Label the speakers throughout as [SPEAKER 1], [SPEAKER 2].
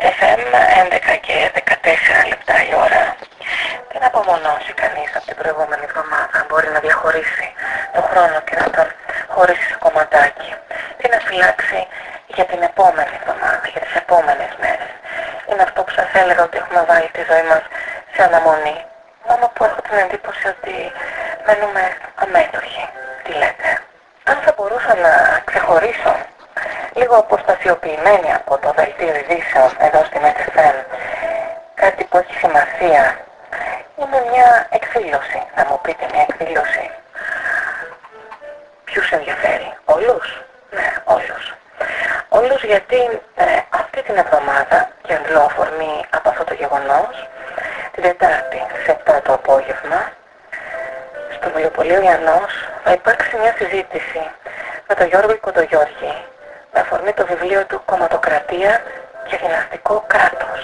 [SPEAKER 1] FM 11 και 14 λεπτά η ώρα. Δεν απομονώσει κανείς από την προηγούμενη εβδομάδα. Μπορεί να διαχωρίσει τον χρόνο και να τον χωρίσει σε κομματάκι. Τι να φυλάξει για την επόμενη εβδομάδα, για τις επόμενες μέρες. Είναι αυτό που σας έλεγα ότι έχουμε βάλει τη ζωή μας σε αναμονή. Μόνο που έχω την εντύπωση ότι μένουμε αμέτωχοι. Τι λέτε. Αν θα μπορούσα να ξεχωρίσω λίγο αποστασιοποιημένη από το δελτίο ειδήσεων εδώ στην SFM κάτι που έχει σημασία είναι μια εκδήλωση. Να μου πείτε μια εκδήλωση. Ποιους ενδιαφέρει; Όλους; Ναι, όλους. Όλους γιατί ε, αυτή την εβδομάδα και αντλώ αφορμή από αυτό το γεγονός την Τετάρτη σε 7 το απόγευμα στο Βιβλιοπωλείο Ιαννός θα υπάρξει μια συζήτηση με τον Γιώργο Κοντογιώργη με αφορμή το βιβλίο του «Κομματοκρατία και δυναστικό κράτος».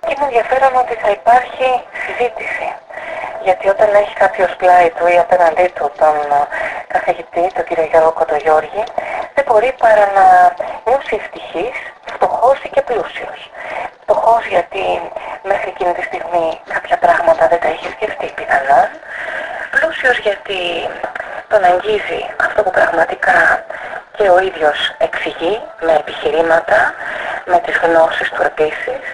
[SPEAKER 1] Και είναι ενδιαφέρον ότι θα υπάρχει συζήτηση. Γιατί όταν έχει κάποιος πλάι του ή απέναντί του τον ε, καθηγητή, τον κύριο Γιώργο Κοντογιώργη, δεν μπορεί παρά να νιώσει ευτυχής, φτωχός ή και πλούσιος. Φτωχός γιατί μέχρι εκείνη τη στιγμή κάποια πράγματα δεν τα είχε σκεφτεί πιθανόν. Πλούσιος γιατί τον αγγίζει αυτό που πραγματικά και ο ίδιος εξηγεί με επιχειρήματα, με τις γνώσεις του επίσης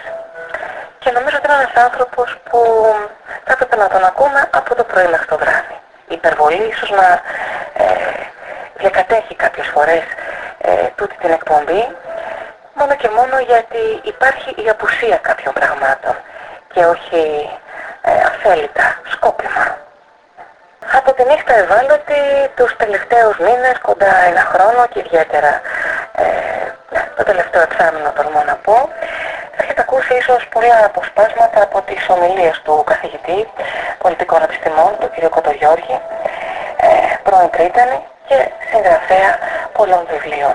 [SPEAKER 1] και νομίζω ότι είναι ένας άνθρωπος που θα έπρεπε να τον ακούμε από το πρωί μέχρι το βράδυ. Η υπερβολή ίσως να ε, διακατέχει κάποιες φορές ε, τούτη την εκπομπή μόνο και μόνο γιατί υπάρχει η απουσία κάποιων πραγμάτων και όχι ε, αφέλιτα, σκόπιμα από τη νύχτα ευάλωτη τους τελευταίους μήνες, κοντά ένα χρόνο και ιδιαίτερα ε, το τελευταίο εξάμεινο τολμώ να πω, έχετε ακούσει ίσως πολλά αποσπάσματα από τις ομιλίες του καθηγητή πολιτικών επιστημών, του κ. Κοντογιώργη, ε, πρώην Κρήτανη και συγγραφέα πολλών βιβλίων.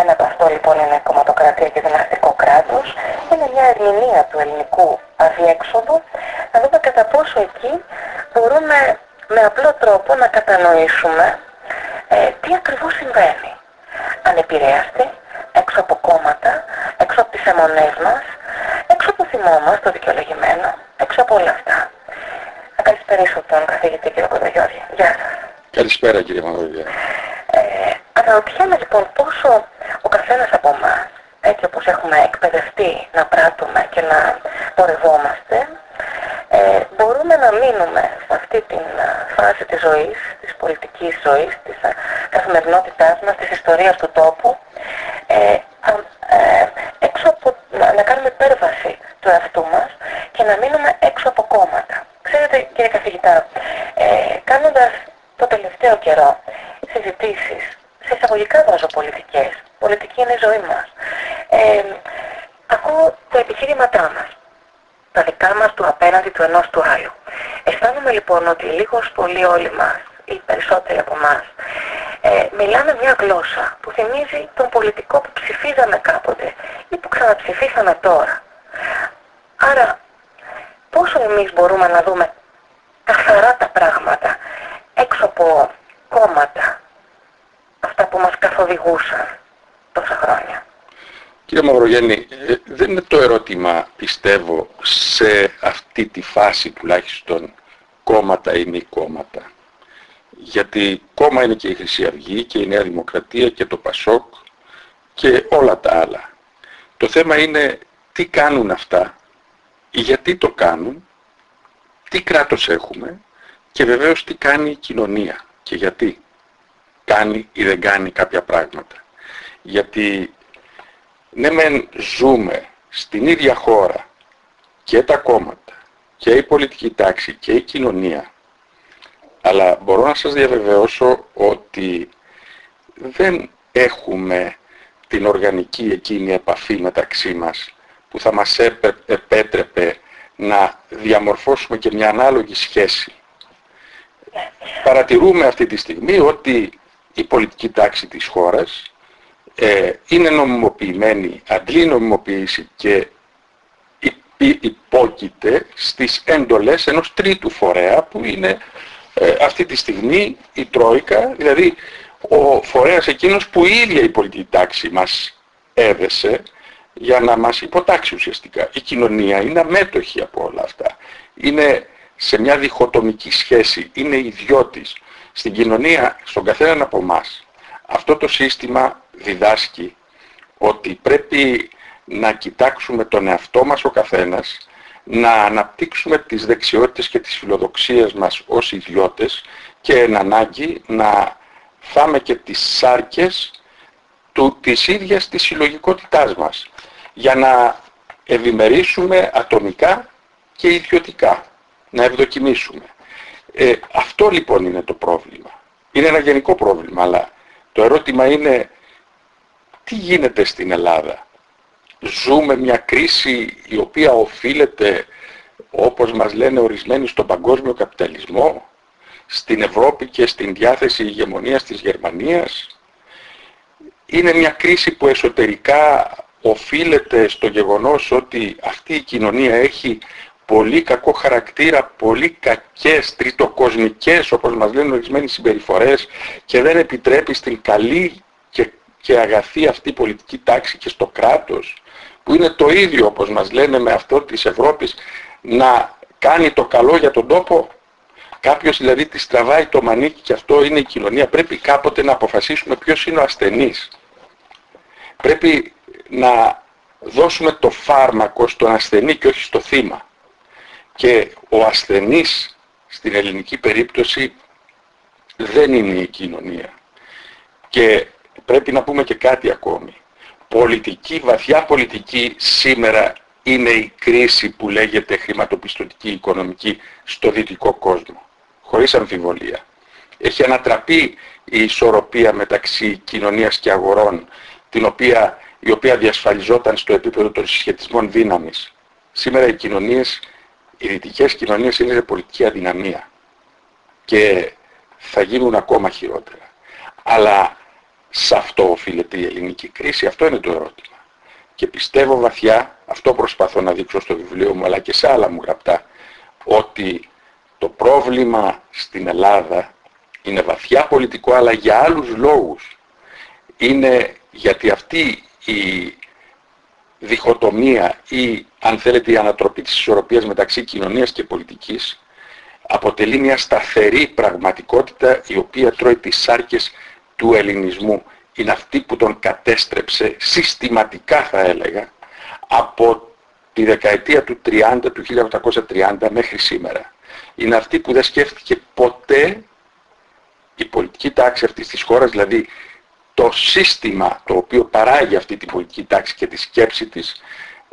[SPEAKER 1] Ένα από αυτό λοιπόν είναι κομματοκρατία και δυναστικό κράτος. Είναι μια ερμηνεία του ελληνικού αδιέξοδου. Να δούμε κατά πόσο εκεί μπορούμε με απλό τρόπο να κατανοήσουμε ε, τι ακριβώς συμβαίνει. Ανεπηρέαστοι, έξω από κόμματα, έξω από τις αιμονές μας, έξω από το θυμό μας, το δικαιολογημένο, έξω από όλα αυτά. Να καλησπερίσω τον καθηγητή κύριο Κοντογιώργη. Γεια σας.
[SPEAKER 2] Καλησπέρα κύριε Μαυροβιά.
[SPEAKER 1] Ε, αναρωτιέμαι λοιπόν πόσο ο καθένας από εμάς, έτσι όπως έχουμε εκπαιδευτεί να πράττουμε και να πορευόμαστε, ε, μπορούμε να μείνουμε σε αυτή τη φάση της ζωής, της πολιτικής ζωής, της καθημερινότητάς μας, της ιστορίας του τόπου, ε, ε, έξω από, να, κάνουμε υπέρβαση του εαυτού μας και να μείνουμε έξω από κόμματα. Ξέρετε κύριε καθηγητά, ε, κάνοντας το τελευταίο καιρό συζητήσεις, σε εισαγωγικά βάζω πολιτικές, πολιτική είναι η ζωή μας, ε, ακούω τα επιχείρηματά μας τα δικά μας του απέναντι του ενός του άλλου. Αισθάνομαι λοιπόν ότι λίγος πολύ όλοι μας, ή περισσότεροι από εμάς, ε, μιλάμε μια γλώσσα που θυμίζει τον πολιτικό που ψηφίζαμε κάποτε ή που ξαναψηφίσαμε τώρα. Άρα, πόσο εμείς μπορούμε να δούμε καθαρά τα πράγματα έξω από κόμματα, αυτά που μας καθοδηγούσαν τόσα χρόνια;
[SPEAKER 2] Κύριε Μαυρογέννη, ε, δεν είναι το ερώτημα, πιστεύω, σε αυτή τη φάση τουλάχιστον κόμματα ή μη κόμματα. Γιατί κόμμα είναι και η Χρυσή Αυγή και η Νέα Δημοκρατία και το Πασόκ και όλα τα άλλα. Το θέμα είναι τι κάνουν αυτά, γιατί το κάνουν, τι κράτος έχουμε και βεβαίως τι κάνει η κοινωνία και γιατί κάνει ή δεν κάνει κάποια πράγματα. Γιατί ναι μεν ζούμε στην ίδια χώρα και τα κόμματα και η πολιτική τάξη και η κοινωνία αλλά μπορώ να σας διαβεβαιώσω ότι δεν έχουμε την οργανική εκείνη επαφή μεταξύ μας που θα μας επέτρεπε να διαμορφώσουμε και μια ανάλογη σχέση. Παρατηρούμε αυτή τη στιγμή ότι η πολιτική τάξη της χώρας ε, είναι νομιμοποιημένη, αντλεί νομιμοποίηση και υπόκειται στις έντολες ενός τρίτου φορέα που είναι ε, αυτή τη στιγμή η Τρόικα, δηλαδή ο φορέας εκείνος που η ίδια η πολιτική τάξη μας έδεσε για να μας υποτάξει ουσιαστικά. Η κοινωνία είναι αμέτωχη από όλα αυτά. Είναι σε μια διχοτομική σχέση, είναι ιδιώτης. Στην κοινωνία, στον καθέναν από εμάς, αυτό το σύστημα διδάσκει ότι πρέπει να κοιτάξουμε τον εαυτό μας ο καθένας, να αναπτύξουμε τις δεξιότητες και τις φιλοδοξίες μας ως ιδιώτες και εν ανάγκη να φάμε και τις σάρκες του, της ίδιας της συλλογικότητάς μας για να ευημερίσουμε ατομικά και ιδιωτικά, να ευδοκιμήσουμε. Ε, αυτό λοιπόν είναι το πρόβλημα. Είναι ένα γενικό πρόβλημα, αλλά το ερώτημα είναι τι γίνεται στην Ελλάδα; Ζούμε μια κρίση η οποία οφείλεται, όπως μας λένε ορισμένοι, στον παγκόσμιο καπιταλισμό, στην Ευρώπη και στην διάθεση ηγεμονίας της Γερμανίας; Είναι μια κρίση που εσωτερικά οφείλεται στο γεγονός ότι αυτή η κοινωνία έχει πολύ κακό χαρακτήρα, πολύ κακές, τριτοκοσμικές, όπως μας λένε ορισμένοι συμπεριφορές και δεν επιτρέπει στην καλή και, και αγαθή αυτή πολιτική τάξη και στο κράτος, που είναι το ίδιο όπως μας λένε με αυτό της Ευρώπης, να κάνει το καλό για τον τόπο. Κάποιος δηλαδή τη τραβάει το μανίκι και αυτό είναι η κοινωνία. Πρέπει κάποτε να αποφασίσουμε ποιος είναι ο ασθενής. Πρέπει να δώσουμε το φάρμακο στον ασθενή και όχι στο θύμα. Και ο ασθενής στην ελληνική περίπτωση δεν είναι η κοινωνία. Και πρέπει να πούμε και κάτι ακόμη. Πολιτική, βαθιά πολιτική σήμερα είναι η κρίση που λέγεται χρηματοπιστωτική οικονομική στο δυτικό κόσμο. Χωρίς αμφιβολία. Έχει ανατραπεί η ισορροπία μεταξύ κοινωνίας και αγορών, την οποία, η οποία διασφαλιζόταν στο επίπεδο των συσχετισμών δύναμης. Σήμερα οι κοινωνίες οι δυτικές κοινωνίες είναι σε πολιτική αδυναμία και θα γίνουν ακόμα χειρότερα. Αλλά σε αυτό οφείλεται η ελληνική κρίση, αυτό είναι το ερώτημα. Και πιστεύω βαθιά, αυτό προσπαθώ να δείξω στο βιβλίο μου αλλά και σε άλλα μου γραπτά, ότι το πρόβλημα στην Ελλάδα είναι βαθιά πολιτικό αλλά για άλλους λόγους. Είναι γιατί αυτή η διχοτομία ή αν θέλετε η ανατροπή της ισορροπίας μεταξύ κοινωνίας και πολιτικής αποτελεί μια σταθερή πραγματικότητα η οποία τρώει τις σάρκες του ελληνισμού. Είναι αυτή που τον κατέστρεψε συστηματικά θα έλεγα από τη δεκαετία του 30, του 1830 μέχρι σήμερα. Είναι αυτή που δεν σκέφτηκε ποτέ η πολιτική τάξη αυτής της χώρας, δηλαδή το σύστημα το οποίο παράγει αυτή την πολιτική τάξη και τη σκέψη της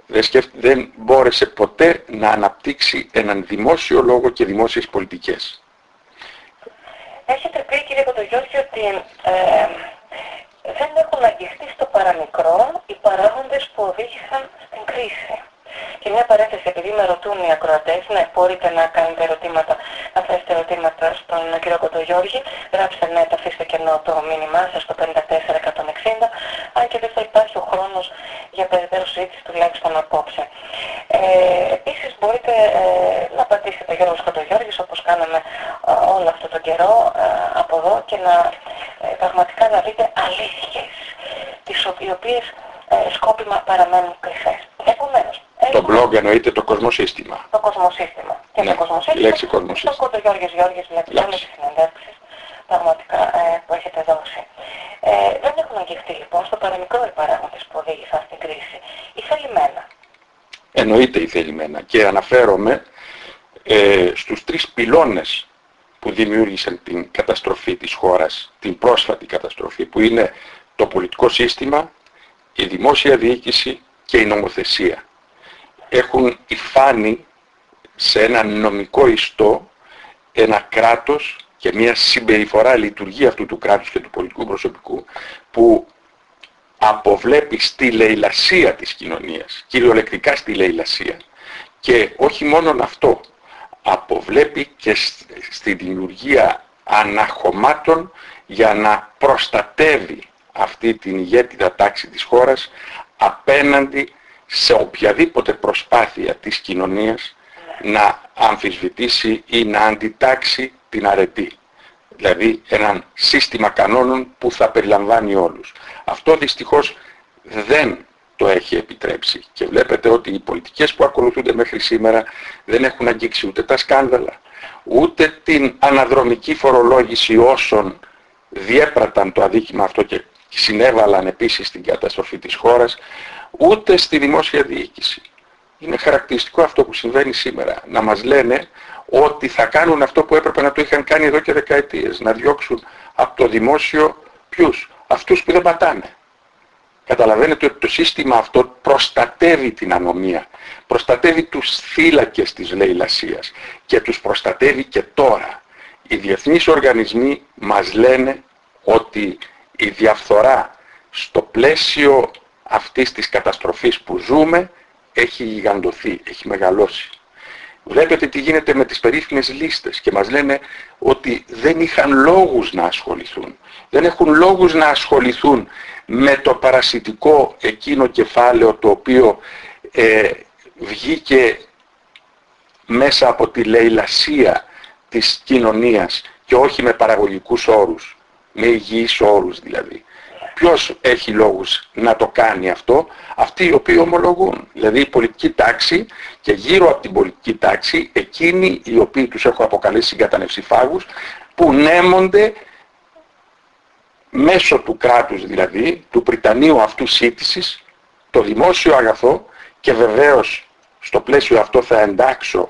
[SPEAKER 2] δεν, δεν μπόρεσε ποτέ να αναπτύξει έναν δημόσιο λόγο και δημόσιες πολιτικές.
[SPEAKER 1] Έχετε πει κύριε Κοντογιώργη ότι ε, δεν έχουν αγγιχτεί στο παραμικρό οι παράγοντες που οδήγησαν στην κρίση. Και μια παρένθεση, επειδή με ρωτούν οι ακροατές, ναι, μπορείτε να κάνετε ερωτήματα, να θέσετε ερωτήματα στον κύριο Κοντογιώργη, γράψτε ναι, τα αφήστε κενό το μήνυμά σας στο 54160, αν και δεν θα υπάρχει ο χρόνος για περαιτέρω συζήτηση τουλάχιστον απόψε. Ε, επίσης μπορείτε ε, να πατήσετε Γιώργος Κοντογιώργης όπως κάναμε ε, όλο αυτό τον καιρό ε, από εδώ και να ε, πραγματικά να δείτε αλήθειες, τις οποίες ε, σκόπιμα παραμένουν κρυφές. Επομένως,
[SPEAKER 2] το blog εννοείται το κοσμοσύστημα.
[SPEAKER 1] Το κοσμοσύστημα. Και ναι, το κοσμοσύστημα.
[SPEAKER 2] Η λέξη κοσμοσύστημα.
[SPEAKER 1] Και το Γιώργης Γιώργης, δηλαδή όλες τις συνεντεύξεις πραγματικά ε, που έχετε δώσει. Ε, δεν έχουν αγγιχτεί λοιπόν στο παραμικρό οι παράγοντες που οδήγησαν στην κρίση. Η θελημένα.
[SPEAKER 2] Εννοείται η θελημένα. Και αναφέρομαι ε, στους τρεις πυλώνες που δημιούργησαν την καταστροφή της χώρας, την πρόσφατη καταστροφή, που είναι το πολιτικό σύστημα, η δημόσια διοίκηση και η νομοθεσία έχουν υφάνει σε ένα νομικό ιστό ένα κράτος και μια συμπεριφορά λειτουργία αυτού του κράτους και του πολιτικού προσωπικού που αποβλέπει στη λαιλασία της κοινωνίας, κυριολεκτικά στη λαιλασία. Και όχι μόνο αυτό, αποβλέπει και στη δημιουργία αναχωμάτων για να προστατεύει αυτή την ηγέτητα τάξη της χώρας απέναντι σε οποιαδήποτε προσπάθεια της κοινωνίας να αμφισβητήσει ή να αντιτάξει την αρετή. Δηλαδή έναν σύστημα κανόνων που θα περιλαμβάνει όλους. Αυτό δυστυχώς δεν το έχει επιτρέψει. Και βλέπετε ότι οι πολιτικές που ακολουθούνται μέχρι σήμερα δεν έχουν αγγίξει ούτε τα σκάνδαλα, ούτε την αναδρομική φορολόγηση όσων διέπραταν το αδίκημα αυτό και συνέβαλαν επίσης στην καταστροφή της χώρας, ούτε στη δημόσια διοίκηση. Είναι χαρακτηριστικό αυτό που συμβαίνει σήμερα. Να μας λένε ότι θα κάνουν αυτό που έπρεπε να το είχαν κάνει εδώ και δεκαετίες. Να διώξουν από το δημόσιο ποιους. Αυτούς που δεν πατάνε. Καταλαβαίνετε ότι το σύστημα αυτό προστατεύει την ανομία. Προστατεύει τους θύλακες της λαιλασίας. Και τους προστατεύει και τώρα. Οι διεθνείς οργανισμοί μας λένε ότι η διαφθορά στο πλαίσιο αυτής της καταστροφής που ζούμε έχει γιγαντωθεί, έχει μεγαλώσει. Βλέπετε τι γίνεται με τις περίφημες λίστες και μας λένε ότι δεν είχαν λόγους να ασχοληθούν. Δεν έχουν λόγους να ασχοληθούν με το παρασιτικό εκείνο κεφάλαιο το οποίο ε, βγήκε μέσα από τη λαιλασία της κοινωνίας και όχι με παραγωγικούς όρους, με υγιείς όρους δηλαδή. Ποιος έχει λόγους να το κάνει αυτό, αυτοί οι οποίοι ομολογούν. Δηλαδή η πολιτική τάξη και γύρω από την πολιτική τάξη εκείνοι οι οποίοι τους έχω αποκαλέσει συγκατανευσιφάγους που νέμονται μέσω του κράτους δηλαδή, του Πριτανείου αυτού σύντησης, το δημόσιο αγαθό και βεβαίως στο πλαίσιο αυτό θα εντάξω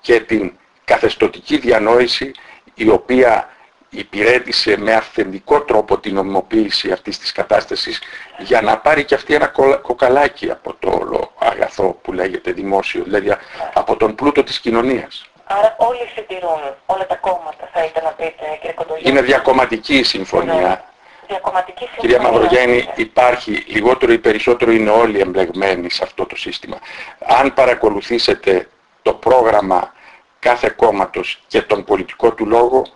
[SPEAKER 2] και την καθεστοτική διανόηση η οποία υπηρέτησε με αυθεντικό τρόπο την νομιμοποίηση αυτής της κατάστασης για να πάρει και αυτή ένα κοκαλάκι από το όλο αγαθό που λέγεται δημόσιο, δηλαδή από τον πλούτο της κοινωνίας.
[SPEAKER 1] Άρα όλοι συντηρούν, όλα τα κόμματα θα ήθελα να πείτε κύριε Κοντογέννη.
[SPEAKER 2] Είναι διακομματική η συμφωνία.
[SPEAKER 1] Διακομματική συμφωνία.
[SPEAKER 2] Κυρία Μαυρογέννη, υπάρχει λιγότερο ή περισσότερο είναι όλοι εμπλεγμένοι σε αυτό το σύστημα. Αν παρακολουθήσετε το πρόγραμμα κάθε κόμματος και τον πολιτικό του λόγο,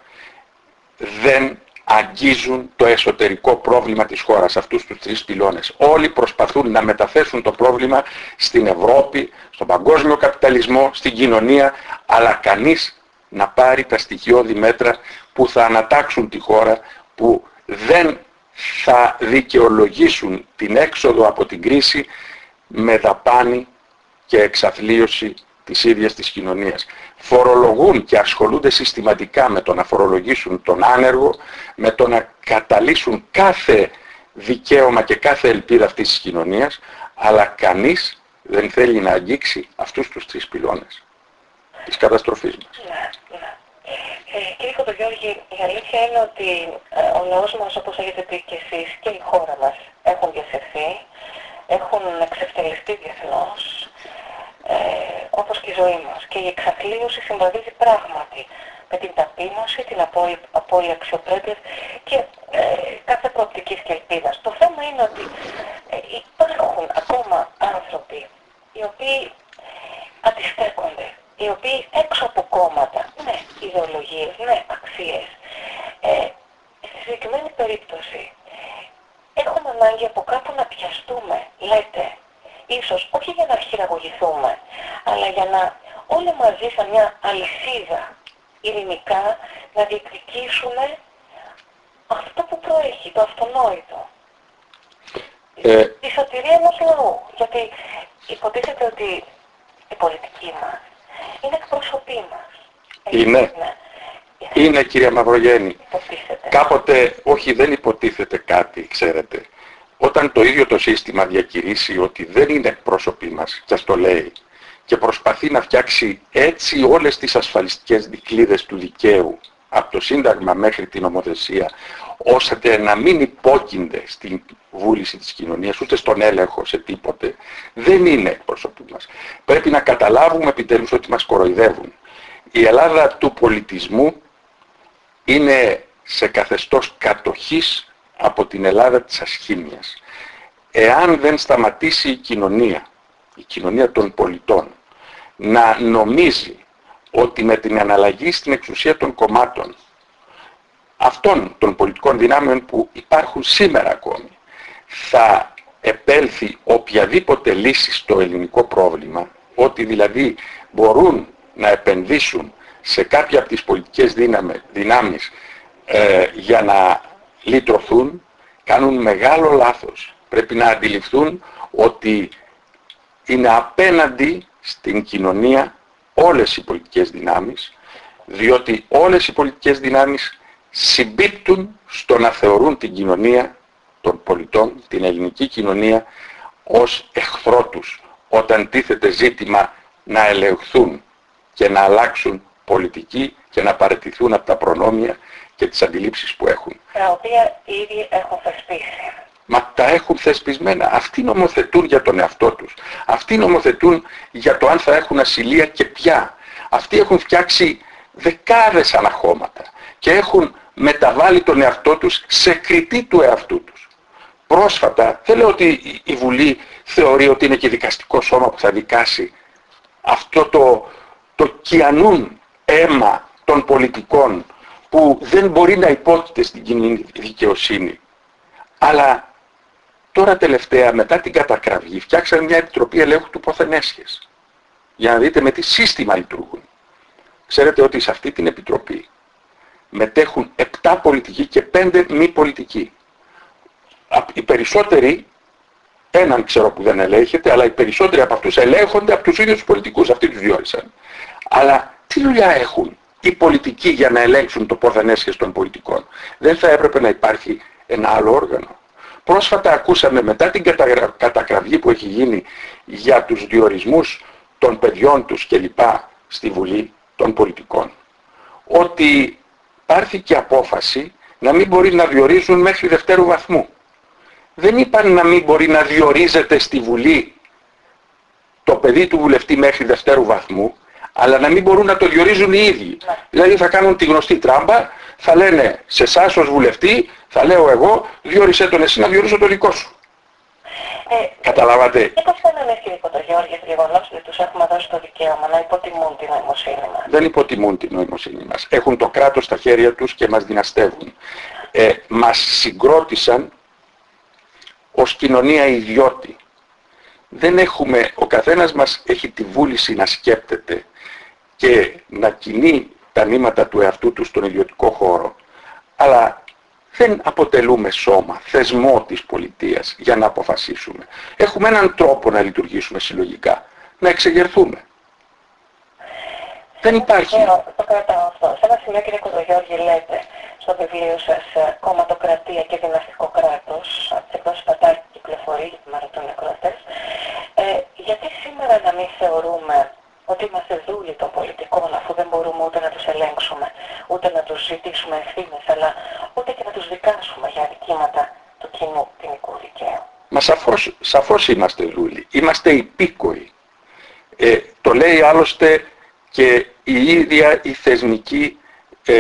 [SPEAKER 2] δεν αγγίζουν το εσωτερικό πρόβλημα της χώρας, αυτούς τους τρεις πυλώνες. Όλοι προσπαθούν να μεταθέσουν το πρόβλημα στην Ευρώπη, στον παγκόσμιο καπιταλισμό, στην κοινωνία, αλλά κανείς να πάρει τα στοιχειώδη μέτρα που θα ανατάξουν τη χώρα, που δεν θα δικαιολογήσουν την έξοδο από την κρίση με δαπάνη και εξαθλίωση της ίδιας της κοινωνίας φορολογούν και ασχολούνται συστηματικά με το να φορολογήσουν τον άνεργο, με το να καταλύσουν κάθε δικαίωμα και κάθε ελπίδα αυτής της κοινωνίας, αλλά κανείς δεν θέλει να αγγίξει αυτούς τους τρεις πυλώνες της καταστροφής μας.
[SPEAKER 1] Ναι, ναι. Ε, κύριε Κοντογιώργη, η αλήθεια είναι ότι ε, ο λαός μας, όπως έχετε πει και εσείς, και η χώρα μας έχουν διασυρθεί, έχουν εξευτελιστεί διεθνώς, ε, όπως και η ζωή μας. Και η εξαθλίωση συμβαδίζει πράγματι με την ταπείνωση, την απώλεια αξιοπρέπειας και ε, κάθε προοπτικής και ελπίδας. Το θέμα είναι ότι ε, υπάρχουν ακόμα άνθρωποι οι οποίοι αντιστέκονται, οι οποίοι έξω από κόμματα, ναι, ιδεολογίες, ναι, αξίες, ε, στη συγκεκριμένη περίπτωση έχουμε ανάγκη από κάπου να πιαστούμε, λέτε, ίσως όχι για να χειραγωγηθούμε, αλλά για να όλοι μαζί σαν μια αλυσίδα ειρηνικά να διεκδικήσουμε αυτό που προέχει, το αυτονόητο. Ε... Η σωτηρία ενός λαού. Γιατί υποτίθεται ότι η πολιτική μας είναι εκπροσωπή μας.
[SPEAKER 2] Είναι. Είναι κυρία Μαυρογέννη. Κάποτε, όχι δεν υποτίθεται κάτι, ξέρετε. Όταν το ίδιο το σύστημα διακηρύσει ότι δεν είναι εκπρόσωποι μας, και ας το λέει, και προσπαθεί να φτιάξει έτσι όλες τις ασφαλιστικές δικλείδες του δικαίου, από το Σύνταγμα μέχρι την ομοθεσία, ώστε να μην υπόκεινται στην βούληση της κοινωνίας, ούτε στον έλεγχο σε τίποτε, δεν είναι εκπρόσωποι μας. Πρέπει να καταλάβουμε επιτέλους ότι μας κοροϊδεύουν. Η Ελλάδα του πολιτισμού είναι σε καθεστώς κατοχής από την Ελλάδα της ασχήμιας. Εάν δεν σταματήσει η κοινωνία, η κοινωνία των πολιτών, να νομίζει ότι με την αναλλαγή στην εξουσία των κομμάτων αυτών των πολιτικών δυνάμεων που υπάρχουν σήμερα ακόμη θα επέλθει οποιαδήποτε λύση στο ελληνικό πρόβλημα, ότι δηλαδή μπορούν να επενδύσουν σε κάποια από τις πολιτικές δυνάμεις ε, για να λυτρωθούν, κάνουν μεγάλο λάθος. Πρέπει να αντιληφθούν ότι είναι απέναντι στην κοινωνία όλες οι πολιτικές δυνάμεις, διότι όλες οι πολιτικές δυνάμεις συμπίπτουν στο να θεωρούν την κοινωνία των πολιτών, την ελληνική κοινωνία, ως εχθρό τους, όταν τίθεται ζήτημα να ελεγχθούν και να αλλάξουν πολιτική και να παραιτηθούν από τα προνόμια και τις αντιλήψεις που έχουν.
[SPEAKER 1] Τα οποία ήδη έχουν θεσπίσει.
[SPEAKER 2] Μα τα έχουν θεσπισμένα. Αυτοί νομοθετούν για τον εαυτό τους. Αυτοί νομοθετούν για το αν θα έχουν ασυλία και ποια. Αυτοί έχουν φτιάξει δεκάδες αναχώματα και έχουν μεταβάλει τον εαυτό τους σε κριτή του εαυτού τους. Πρόσφατα, δεν λέω ότι η Βουλή θεωρεί ότι είναι και δικαστικό σώμα που θα δικάσει αυτό το, το κιανούν αίμα των πολιτικών που δεν μπορεί να υπόκειται στην κοινή δικαιοσύνη. Αλλά τώρα τελευταία μετά την κατακραυγή φτιάξαν μια επιτροπή ελέγχου του ποθενέσχες. Για να δείτε με τι σύστημα λειτουργούν. Ξέρετε ότι σε αυτή την επιτροπή μετέχουν 7 πολιτικοί και 5 μη πολιτικοί. Οι περισσότεροι, έναν ξέρω που δεν ελέγχεται, αλλά οι περισσότεροι από αυτούς ελέγχονται από τους ίδιους τους πολιτικούς. Αυτοί τους διόρισαν. Αλλά τι δουλειά έχουν; Οι πολιτικοί για να ελέγξουν το πορδανέσχες των πολιτικών. Δεν θα έπρεπε να υπάρχει ένα άλλο όργανο. Πρόσφατα ακούσαμε μετά την κατακραυγή που έχει γίνει για τους διορισμούς των παιδιών τους κλπ. στη Βουλή των πολιτικών ότι πάρθηκε απόφαση να μην μπορεί να διορίζουν μέχρι δευτέρου βαθμού. Δεν είπαν να μην μπορεί να διορίζεται στη Βουλή το παιδί του βουλευτή μέχρι δευτέρου βαθμού, αλλά να μην μπορούν να το διορίζουν οι ίδιοι. Δηλαδή θα κάνουν τη γνωστή τράμπα, θα λένε σε εσάς ως βουλευτή, θα λέω εγώ, διόρισέ τον εσύ να διορίσω το δικό σου.
[SPEAKER 1] Ε,
[SPEAKER 2] Καταλάβατε;
[SPEAKER 1] Και πώς θα λες κύριε Κοντογιώργη το γεγονός ότι τους έχουμε δώσει το δικαίωμα να υποτιμούν την νοημοσύνη μας.
[SPEAKER 2] Δεν υποτιμούν την νοημοσύνη μας. Έχουν το κράτος στα χέρια τους και μας δυναστεύουν. Ε, μας συγκρότησαν ως κοινωνία ιδιώτη. Δεν έχουμε, ο καθένας μας έχει τη βούληση να σκέπτεται και να κινεί τα νήματα του εαυτού του στον ιδιωτικό χώρο. Αλλά δεν αποτελούμε σώμα, θεσμό της πολιτείας για να αποφασίσουμε. Έχουμε έναν τρόπο να λειτουργήσουμε συλλογικά, να εξεγερθούμε. Δεν υπάρχει.
[SPEAKER 1] Το κρατάω αυτό. Σε ένα σημείο κύριε Κοντογιώργη λέτε στο βιβλίο σας ε, «Κομματοκρατία και δυναστικό κράτος» από τις εκδόσεις Πατάκη κυκλοφορεί, με ρωτούν ακροατές. Ε, γιατί σήμερα να μην θεωρούμε ότι είμαστε δούλοι των πολιτικών αφού δεν μπορούμε ούτε να τους ελέγξουμε, ούτε να τους ζητήσουμε ευθύνες, αλλά ούτε και να τους δικάσουμε για αδικήματα του κοινού ποινικού δικαίου.
[SPEAKER 2] Μα σαφώς, σαφώς είμαστε δούλοι. Είμαστε υπήκοοι. Ε, το λέει άλλωστε και η ίδια η θεσμική ε,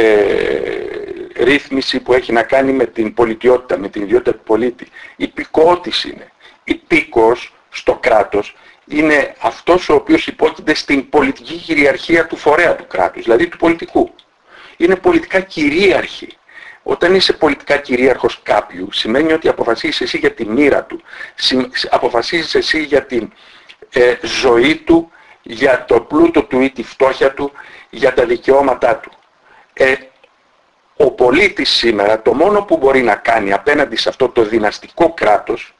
[SPEAKER 2] ρύθμιση που έχει να κάνει με την πολιτιότητα, με την ιδιότητα του πολίτη. Υπηκότης είναι. Υπήκος στο κράτος είναι αυτός ο οποίος υπόκειται στην πολιτική κυριαρχία του φορέα του κράτους, δηλαδή του πολιτικού. Είναι πολιτικά κυρίαρχη. Όταν είσαι πολιτικά κυρίαρχος κάποιου, σημαίνει ότι αποφασίζεις εσύ για τη μοίρα του, αποφασίζεις εσύ για την ε, ζωή του, για το πλούτο του ή τη φτώχεια του, για τα δικαιώματά του. Ε, ο πολίτης σήμερα το μόνο που μπορεί να κάνει απέναντι σε αυτό το δυναστικό κράτος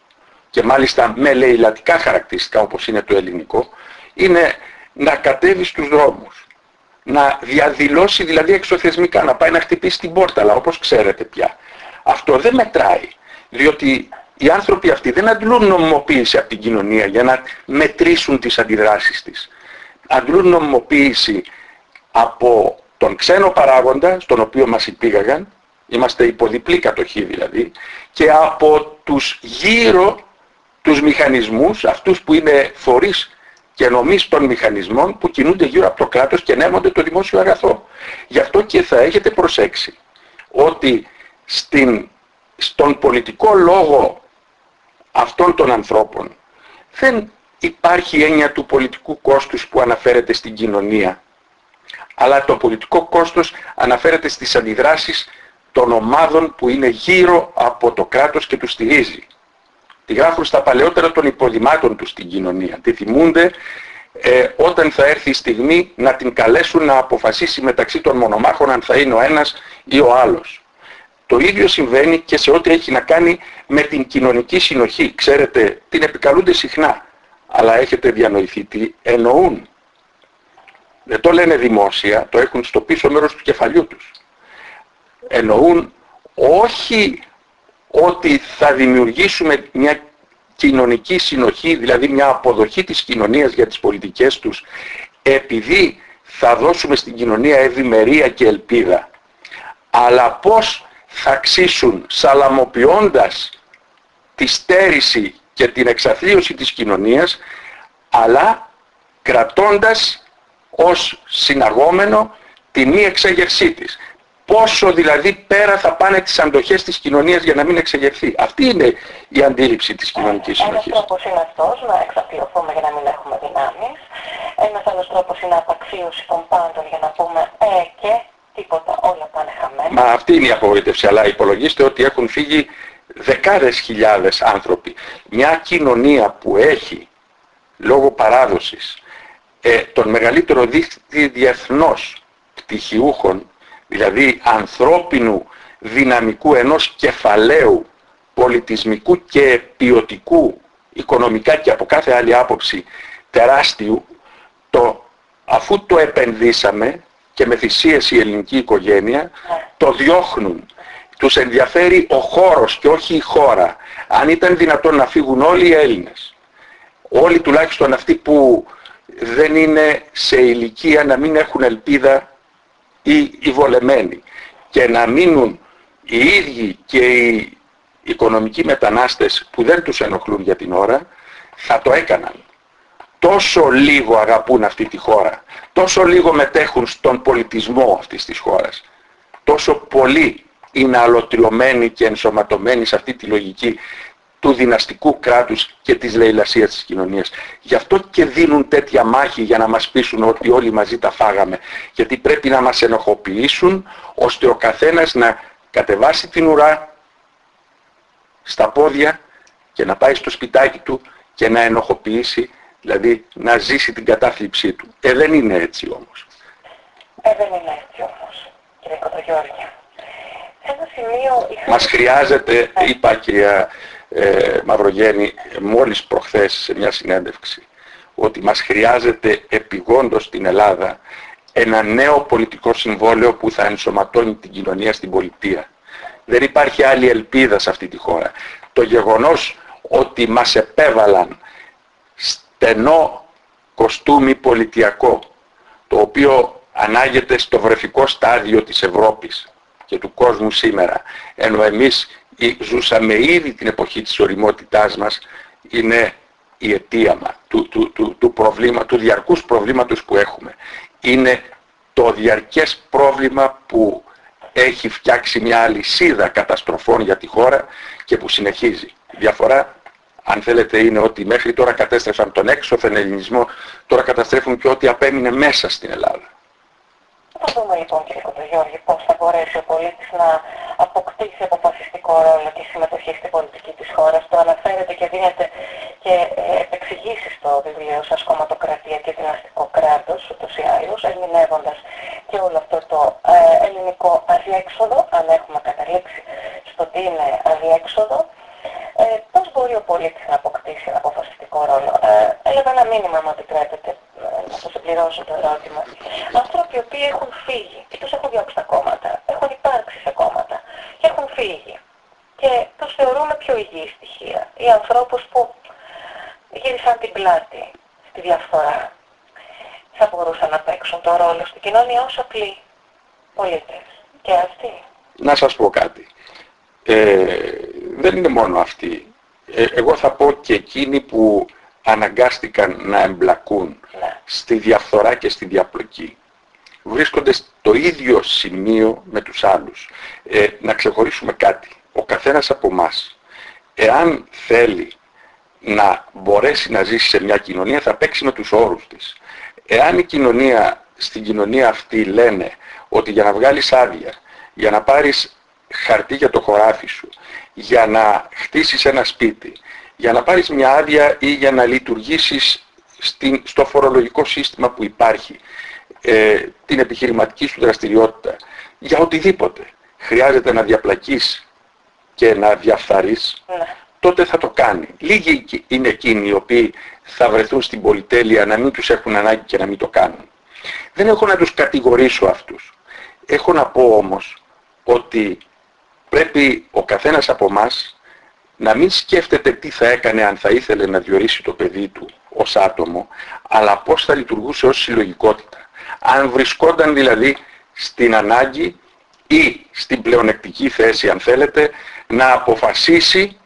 [SPEAKER 2] και μάλιστα με λαιλατικά χαρακτηριστικά όπως είναι το ελληνικό είναι να κατέβει στους δρόμους να διαδηλώσει δηλαδή εξωθεσμικά να πάει να χτυπήσει την πόρτα αλλά όπως ξέρετε πια αυτό δεν μετράει διότι οι άνθρωποι αυτοί δεν αντλούν νομιμοποίηση από την κοινωνία για να μετρήσουν τις αντιδράσεις της. Αντλούν νομιμοποίηση από τον ξένο παράγοντα, στον οποίο μας υπήγαγαν, είμαστε υποδιπλή κατοχή δηλαδή, και από τους γύρω τους μηχανισμούς, αυτούς που είναι φορείς και νομείς των μηχανισμών που κινούνται γύρω από το κράτος και ενέμονται το δημόσιο αγαθό. Γι' αυτό και θα έχετε προσέξει ότι στην, στον πολιτικό λόγο αυτών των ανθρώπων δεν υπάρχει έννοια του πολιτικού κόστους που αναφέρεται στην κοινωνία αλλά το πολιτικό κόστος αναφέρεται στις αντιδράσεις των ομάδων που είναι γύρω από το κράτος και τους στηρίζει. Τη γράφουν στα παλαιότερα των υποδημάτων τους στην κοινωνία. Τη θυμούνται ε, όταν θα έρθει η στιγμή να την καλέσουν να αποφασίσει μεταξύ των μονομάχων αν θα είναι ο ένας ή ο άλλος. Το ίδιο συμβαίνει και σε ό,τι έχει να κάνει με την κοινωνική συνοχή. Ξέρετε, την επικαλούνται συχνά, αλλά έχετε διανοηθεί τι εννοούν. Δεν το λένε δημόσια, το έχουν στο πίσω μέρος του κεφαλιού τους. Εννοούν όχι ότι θα δημιουργήσουμε μια κοινωνική συνοχή, δηλαδή μια αποδοχή της κοινωνίας για τις πολιτικές τους, επειδή θα δώσουμε στην κοινωνία ευημερία και ελπίδα. Αλλά πώς θα αξίσουν σαλαμοποιώντας τη στέρηση και την εξαθλίωση της κοινωνίας, αλλά κρατώντας ως συναγόμενο τη μη εξέγερσή της. Πόσο δηλαδή πέρα θα πάνε τις αντοχές της κοινωνίας για να μην εξεγερθεί. Αυτή είναι η αντίληψη της κοινωνικής συνοχής.
[SPEAKER 1] Ένας τρόπος είναι αυτός, να εξαπλωθούμε για να μην έχουμε δυνάμεις. Ένας άλλος τρόπος είναι απαξίωση των πάντων για να πούμε ε και τίποτα, όλα πάνε χαμένα.
[SPEAKER 2] Μα αυτή είναι η απογοήτευση, αλλά υπολογίστε ότι έχουν φύγει δεκάδες χιλιάδες άνθρωποι. Μια κοινωνία που έχει λόγω παράδοσης ε, τον μεγαλύτερο δίκτυο διεθνώς πτυχιούχων δηλαδή ανθρώπινου δυναμικού ενός κεφαλαίου πολιτισμικού και ποιοτικού οικονομικά και από κάθε άλλη άποψη τεράστιου το, αφού το επενδύσαμε και με θυσίες η ελληνική οικογένεια το διώχνουν. Τους ενδιαφέρει ο χώρος και όχι η χώρα. Αν ήταν δυνατόν να φύγουν όλοι οι Έλληνες όλοι τουλάχιστον αυτοί που δεν είναι σε ηλικία να μην έχουν ελπίδα ή οι βολεμένοι και να μείνουν οι ίδιοι και οι οικονομικοί μετανάστες που δεν τους ενοχλούν για την ώρα θα το έκαναν. Τόσο λίγο αγαπούν αυτή τη χώρα, τόσο λίγο μετέχουν στον πολιτισμό αυτής της χώρας, τόσο πολύ είναι αλωτριωμένοι και ενσωματωμένοι σε αυτή τη λογική του δυναστικού κράτους και της λαιλασίας της κοινωνίας. Γι' αυτό και δίνουν τέτοια μάχη για να μας πείσουν ότι όλοι μαζί τα φάγαμε. Γιατί πρέπει να μας ενοχοποιήσουν ώστε ο καθένας να κατεβάσει την ουρά στα πόδια και να πάει στο σπιτάκι του και να ενοχοποιήσει, δηλαδή να ζήσει την κατάθλιψή του. Ε, δεν είναι έτσι όμως.
[SPEAKER 1] Ε, δεν είναι έτσι όμως, κύριε Κοτογιώργη. Σε ένα σημείο...
[SPEAKER 2] Μας χρειάζεται, είπα κυρία ε, Μαυρογέννη μόλις προχθές σε μια συνέντευξη ότι μας χρειάζεται επιγόντως στην Ελλάδα ένα νέο πολιτικό συμβόλαιο που θα ενσωματώνει την κοινωνία στην πολιτεία. Δεν υπάρχει άλλη ελπίδα σε αυτή τη χώρα. Το γεγονός ότι μας επέβαλαν στενό κοστούμι πολιτιακό, το οποίο ανάγεται στο βρεφικό στάδιο της Ευρώπης και του κόσμου σήμερα, ενώ εμείς ζούσαμε ήδη την εποχή της οριμότητάς μας είναι η αιτία του, του, του, του, προβλήμα, του διαρκούς προβλήματος που έχουμε. Είναι το διαρκές πρόβλημα που έχει φτιάξει μια αλυσίδα καταστροφών για τη χώρα και που συνεχίζει. Η διαφορά, αν θέλετε, είναι ότι μέχρι τώρα κατέστρεφαν τον έξωθεν ελληνισμό, τώρα καταστρέφουν και ό,τι απέμεινε μέσα στην Ελλάδα.
[SPEAKER 1] Θα δούμε λοιπόν κύριε Κοντογιώργη πώς θα μπορέσει ο πολίτης να αποκτήσει αποφασιστικό ρόλο και συμμετοχή στην πολιτική της χώρας. Το αναφέρετε και δίνετε και ε, επεξηγήσεις στο βιβλίο σας κομματοκρατία και δυναστικό κράτος, ούτως ή άλλως, ερμηνεύοντας και όλο αυτό το ε, ελληνικό αδιέξοδο, αν έχουμε καταλήξει στο τι είναι αδιέξοδο. Ε, πώς μπορεί ο πολίτης να αποκτήσει ένα αποφασιστικό ρόλο; Ε, έλεγα ένα μήνυμα, αν επιτρέπετε, να το συμπληρώσω το ερώτημα. Άνθρωποι οι οποίοι έχουν φύγει ή τους έχουν διώξει τα κόμματα, έχουν υπάρξει σε κόμματα και έχουν φύγει. Και τους θεωρούμε πιο υγιή στοιχεία. Οι ανθρώπους που γύρισαν την πλάτη στη διαφθορά θα μπορούσαν να παίξουν το ρόλο στην κοινωνία ως απλοί πολίτες. Και αυτοί.
[SPEAKER 2] Να σας πω κάτι. Ε, δεν είναι μόνο αυτοί. Ε, εγώ θα πω και εκείνοι που αναγκάστηκαν να εμπλακούν ναι. στη διαφθορά και στη διαπλοκή βρίσκονται στο ίδιο σημείο με τους άλλους. Ε, να ξεχωρίσουμε κάτι. Ο καθένας από εμά, εάν θέλει να μπορέσει να ζήσει σε μια κοινωνία, θα παίξει με τους όρους της. Εάν η κοινωνία, στην κοινωνία αυτή λένε ότι για να βγάλεις άδεια, για να πάρεις χαρτί για το χωράφι σου, για να χτίσεις ένα σπίτι, για να πάρεις μια άδεια ή για να λειτουργήσεις στο φορολογικό σύστημα που υπάρχει, ε, την επιχειρηματική σου δραστηριότητα, για οτιδήποτε. χρειάζεται να διαπλακείς και να διαφθαρείς,
[SPEAKER 1] Ναι.
[SPEAKER 2] τότε θα το κάνει. Λίγοι είναι εκείνοι οι οποίοι θα βρεθούν στην πολυτέλεια να μην τους έχουν ανάγκη και να μην το κάνουν. Δεν έχω να τους κατηγορήσω αυτούς. Έχω να πω όμως ότι πρέπει ο καθένας από μας να μην σκέφτεται τι θα έκανε αν θα ήθελε να διορίσει το παιδί του ως άτομο, αλλά πώς θα λειτουργούσε ως συλλογικότητα. Αν βρισκόταν δηλαδή στην ανάγκη ή στην πλεονεκτική θέση, αν θέλετε, να αποφασίσει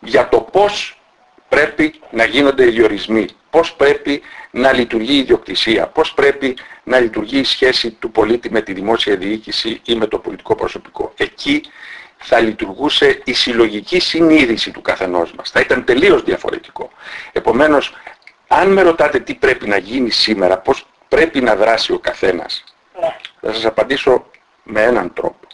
[SPEAKER 2] για το πώς πρέπει να γίνονται οι διορισμοί, πώς πρέπει να λειτουργεί η ιδιοκτησία, πώς πρέπει να λειτουργεί η σχέση του πολίτη με τη δημόσια διοίκηση ή με το πολιτικό προσωπικό. Εκεί θα λειτουργούσε η συλλογική συνείδηση του καθενός μας. Θα ήταν τελείως διαφορετικό. Επομένως, αν με ρωτάτε τι πρέπει να γίνει σήμερα, πώς πρέπει να δράσει ο καθένας,
[SPEAKER 1] Ναι.
[SPEAKER 2] θα σας απαντήσω με έναν τρόπο.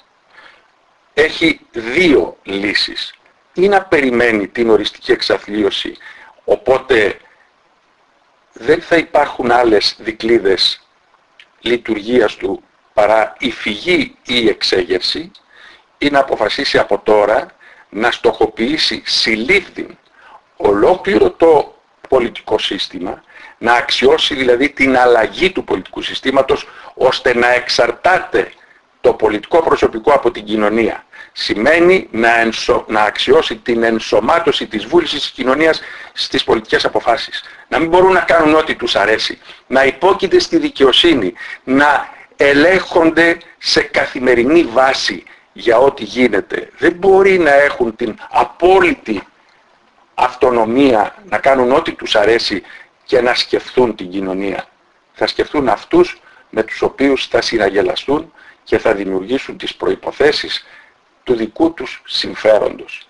[SPEAKER 2] Έχει δύο λύσεις. Ή να περιμένει την οριστική εξαθλίωση, οπότε δεν θα υπάρχουν άλλες δικλίδες λειτουργίας του παρά η φυγή ή η εξέγερση ή να αποφασίσει από τώρα να στοχοποιήσει συλλήφθην ολόκληρο το πολιτικό σύστημα, να αξιώσει δηλαδή την αλλαγή του πολιτικού συστήματος ώστε να εξαρτάται το πολιτικό προσωπικό από την κοινωνία. Σημαίνει να, ενσω... να αξιώσει την ενσωμάτωση της βούλησης της κοινωνίας στις πολιτικές αποφάσεις. Να μην μπορούν να κάνουν ό,τι τους αρέσει. Να υπόκειται στη δικαιοσύνη. Να ελέγχονται σε καθημερινή βάση για ό,τι γίνεται. Δεν μπορεί να έχουν την απόλυτη αυτονομία να κάνουν ό,τι τους αρέσει και να σκεφτούν την κοινωνία. Θα σκεφτούν αυτούς με τους οποίους θα συναγελαστούν και θα δημιουργήσουν τις προϋποθέσεις του δικού τους συμφέροντος.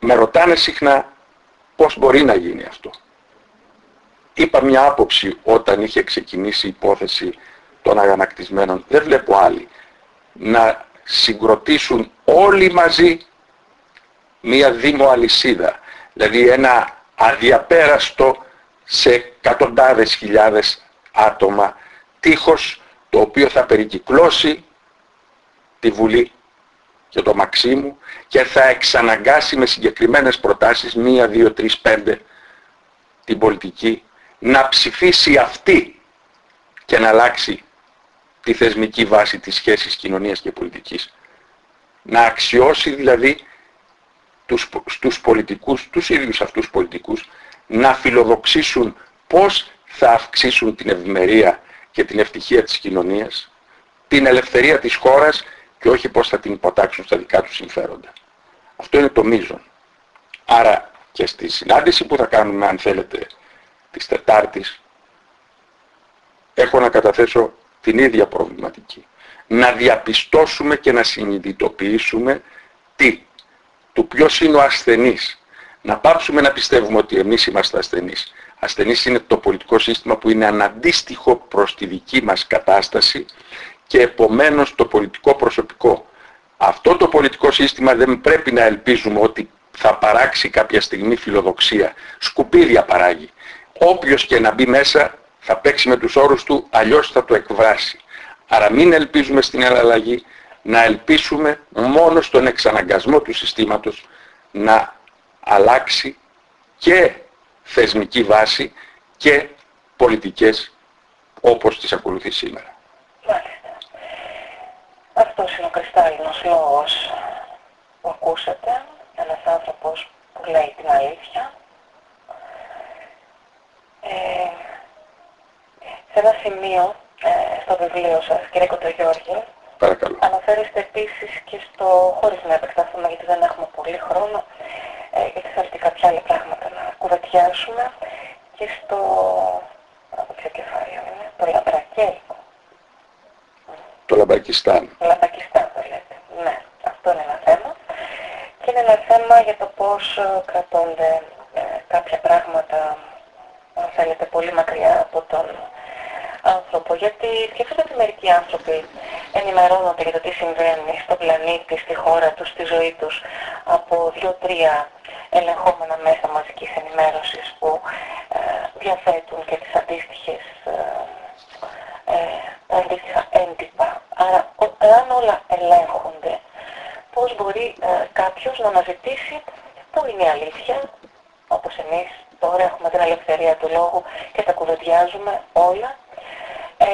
[SPEAKER 2] Με ρωτάνε συχνά πώς μπορεί να γίνει αυτό. Είπα μια άποψη όταν είχε ξεκινήσει η υπόθεση των αγανακτισμένων. Δεν βλέπω άλλη. Να συγκροτήσουν όλοι μαζί μία δήμο αλυσίδα. Δηλαδή ένα αδιαπέραστο σε εκατοντάδες χιλιάδες άτομα τείχος το οποίο θα περικυκλώσει τη Βουλή και το Μαξίμου και θα εξαναγκάσει με συγκεκριμένες προτάσεις μία, δύο, τρεις, πέντε την πολιτική να ψηφίσει αυτή και να αλλάξει τη θεσμική βάση της σχέσης κοινωνίας και πολιτικής. Να αξιώσει δηλαδή τους, τους πολιτικούς, τους ίδιους αυτούς πολιτικούς, να φιλοδοξήσουν πώς θα αυξήσουν την ευημερία και την ευτυχία της κοινωνίας, την ελευθερία της χώρας και όχι πώς θα την υποτάξουν στα δικά τους συμφέροντα. Αυτό είναι το μείζον. Άρα και στη συνάντηση που θα κάνουμε, αν θέλετε, της Τετάρτης, έχω να καταθέσω την ίδια προβληματική. Να διαπιστώσουμε και να συνειδητοποιήσουμε τι, του ποιος είναι ο ασθενής. Να πάψουμε να πιστεύουμε ότι εμείς είμαστε ασθενείς. Ασθενής είναι το πολιτικό σύστημα που είναι αναντίστοιχο προς τη δική μας κατάσταση και επομένως το πολιτικό προσωπικό. Αυτό το πολιτικό σύστημα δεν πρέπει να ελπίζουμε ότι θα παράξει κάποια στιγμή φιλοδοξία. Σκουπίδια παράγει. Όποιος και να μπει μέσα θα παίξει με τους όρους του, αλλιώς θα το εκβράσει. Άρα μην ελπίζουμε στην αλλαγή, να ελπίσουμε μόνο στον εξαναγκασμό του συστήματος να αλλάξει και θεσμική βάση και πολιτικές όπως τις ακολουθεί σήμερα.
[SPEAKER 1] Μάλιστα. Αυτός είναι ο κρυστάλλινος λόγος που ακούσατε. Ένας άνθρωπος που λέει την αλήθεια. Ε, σε ένα σημείο ε, στο βιβλίο σας, κύριε Κοντογιώργη,
[SPEAKER 2] Παρακαλώ.
[SPEAKER 1] αναφέρεστε επίσης και στο, χωρίς να επεκταθούμε γιατί δεν έχουμε πολύ χρόνο, ε, γιατί θέλετε κάποια άλλα πράγματα να κουβεντιάσουμε, και στο, από ποιο κεφάλαιο είναι, το λαμπρακέλικο.
[SPEAKER 2] Το Λαμπακιστάν.
[SPEAKER 1] Λαμπακιστάν το λέτε. Ναι, αυτό είναι ένα θέμα. Και είναι ένα θέμα για το πώς ε, κρατώνται ε, κάποια πράγματα, αν θέλετε, πολύ μακριά από τον άνθρωπο. Γιατί σκεφτείτε ότι μερικοί άνθρωποι ενημερώνονται για το τι συμβαίνει στον πλανήτη, στη χώρα τους, στη ζωή τους από δύο-τρία ελεγχόμενα μέσα μαζικής ενημέρωσης που ε, διαθέτουν και τις αντίστοιχες ε, ε, αντίστοιχα έντυπα. Άρα, ο- εάν όλα ελέγχονται μπορεί ε, κάποιος να αναζητήσει πού είναι η αλήθεια, όπως εμείς τώρα έχουμε την ελευθερία του λόγου και τα κουβεντιάζουμε όλα, ε,